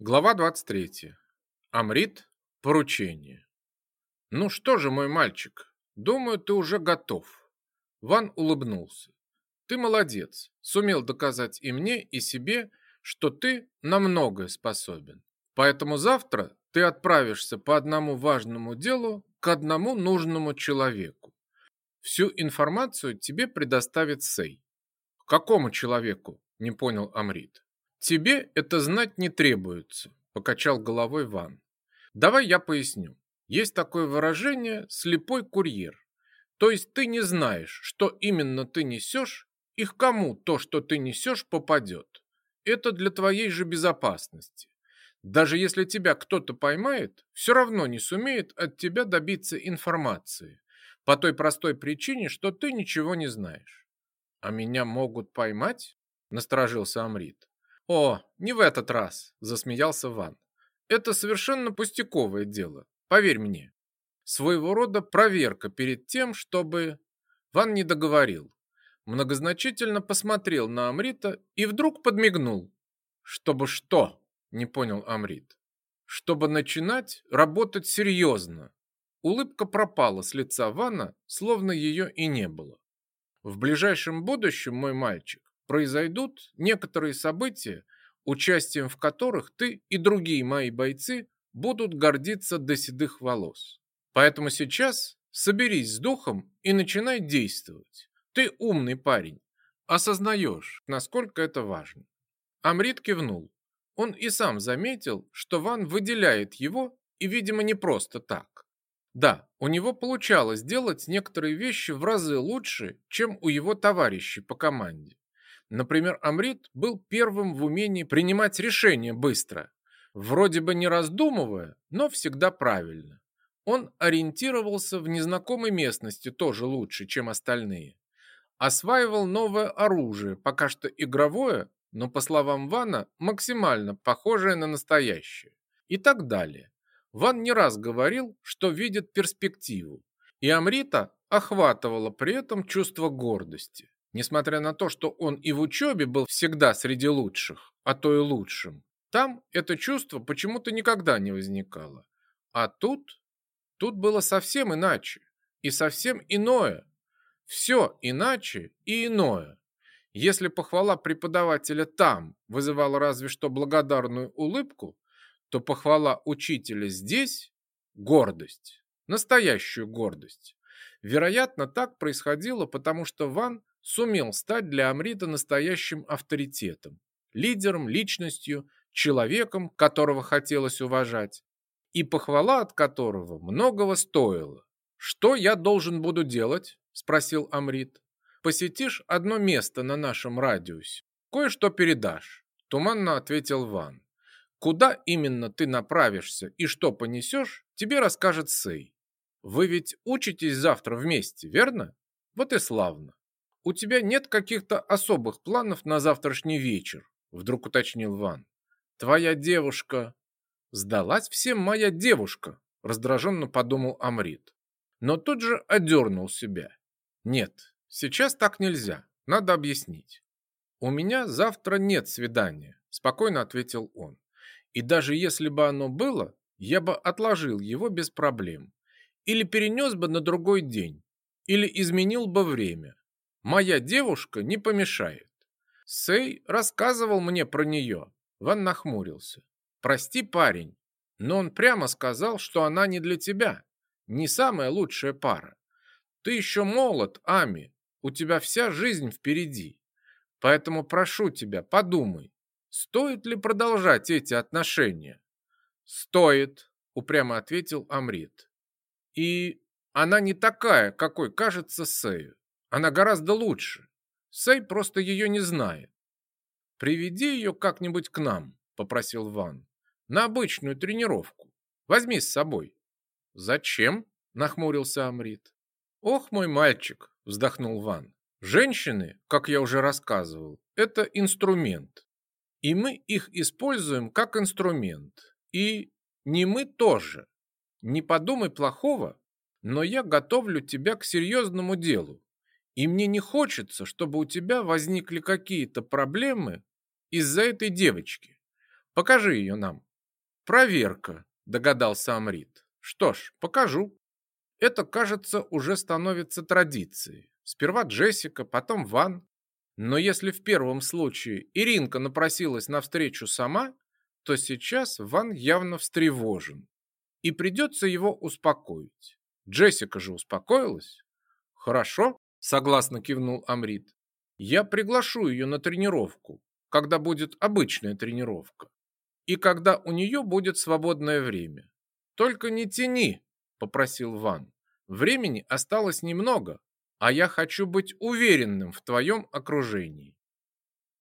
Глава 23. Амрит. Поручение. Ну что же, мой мальчик, думаю, ты уже готов. Ван улыбнулся. Ты молодец, сумел доказать и мне, и себе, что ты на многое способен. Поэтому завтра ты отправишься по одному важному делу к одному нужному человеку. Всю информацию тебе предоставит Сей. Какому человеку? Не понял Амрит. «Тебе это знать не требуется», – покачал головой Ван. «Давай я поясню. Есть такое выражение «слепой курьер». То есть ты не знаешь, что именно ты несешь и к кому то, что ты несешь, попадет. Это для твоей же безопасности. Даже если тебя кто-то поймает, все равно не сумеет от тебя добиться информации. По той простой причине, что ты ничего не знаешь. А меня могут поймать? Насторожился Амрит. «О, не в этот раз», – засмеялся Ван. «Это совершенно пустяковое дело, поверь мне. Своего рода проверка перед тем, чтобы...» Ван не договорил. Многозначительно посмотрел на Амрита и вдруг подмигнул. «Чтобы что?» – не понял Амрит. «Чтобы начинать работать серьезно». Улыбка пропала с лица Вана, словно ее и не было. «В ближайшем будущем, мой мальчик, произойдут некоторые события, участием в которых ты и другие мои бойцы будут гордиться до седых волос. Поэтому сейчас соберись с духом и начинай действовать. Ты умный парень, осознаешь, насколько это важно. Амрит кивнул. Он и сам заметил, что Ван выделяет его, и, видимо, не просто так. Да, у него получалось делать некоторые вещи в разы лучше, чем у его товарищей по команде. Например, Амрит был первым в умении принимать решения быстро, вроде бы не раздумывая, но всегда правильно. Он ориентировался в незнакомой местности тоже лучше, чем остальные. Осваивал новое оружие, пока что игровое, но, по словам Вана, максимально похожее на настоящее. И так далее. Ван не раз говорил, что видит перспективу, и Амрита охватывало при этом чувство гордости. Несмотря на то, что он и в учебе был всегда среди лучших, а то и лучшим, там это чувство почему-то никогда не возникало. А тут, тут было совсем иначе и совсем иное. Все иначе и иное. Если похвала преподавателя там вызывала разве что благодарную улыбку, то похвала учителя здесь – гордость, настоящую гордость. Вероятно, так происходило, потому что Ван сумел стать для Амрита настоящим авторитетом, лидером, личностью, человеком, которого хотелось уважать, и похвала от которого многого стоила. «Что я должен буду делать?» – спросил Амрит. «Посетишь одно место на нашем радиусе. Кое-что передашь», – туманно ответил Ван. «Куда именно ты направишься и что понесешь, тебе расскажет Сей. Вы ведь учитесь завтра вместе, верно? Вот и славно у тебя нет каких-то особых планов на завтрашний вечер?» Вдруг уточнил Ван. «Твоя девушка...» «Сдалась всем моя девушка», раздраженно подумал Амрит. Но тут же одернул себя. «Нет, сейчас так нельзя, надо объяснить». «У меня завтра нет свидания», спокойно ответил он. «И даже если бы оно было, я бы отложил его без проблем. Или перенес бы на другой день, или изменил бы время. Моя девушка не помешает. Сей рассказывал мне про нее. Ван нахмурился. Прости, парень, но он прямо сказал, что она не для тебя. Не самая лучшая пара. Ты еще молод, Ами. У тебя вся жизнь впереди. Поэтому прошу тебя, подумай, стоит ли продолжать эти отношения? Стоит, упрямо ответил Амрит. И она не такая, какой кажется Сею. Она гораздо лучше. Сэй просто ее не знает. Приведи ее как-нибудь к нам, попросил Ван. На обычную тренировку. Возьми с собой. Зачем? Нахмурился Амрит. Ох, мой мальчик, вздохнул Ван. Женщины, как я уже рассказывал, это инструмент. И мы их используем как инструмент. И не мы тоже. Не подумай плохого, но я готовлю тебя к серьезному делу. И мне не хочется, чтобы у тебя возникли какие-то проблемы из-за этой девочки. Покажи ее нам. Проверка, догадался Амрит. Что ж, покажу. Это, кажется, уже становится традицией. Сперва Джессика, потом Ван. Но если в первом случае Иринка напросилась на встречу сама, то сейчас Ван явно встревожен. И придется его успокоить. Джессика же успокоилась. Хорошо, согласно кивнул Амрит. Я приглашу ее на тренировку, когда будет обычная тренировка. И когда у нее будет свободное время. Только не тяни, попросил Ван. Времени осталось немного, а я хочу быть уверенным в твоем окружении.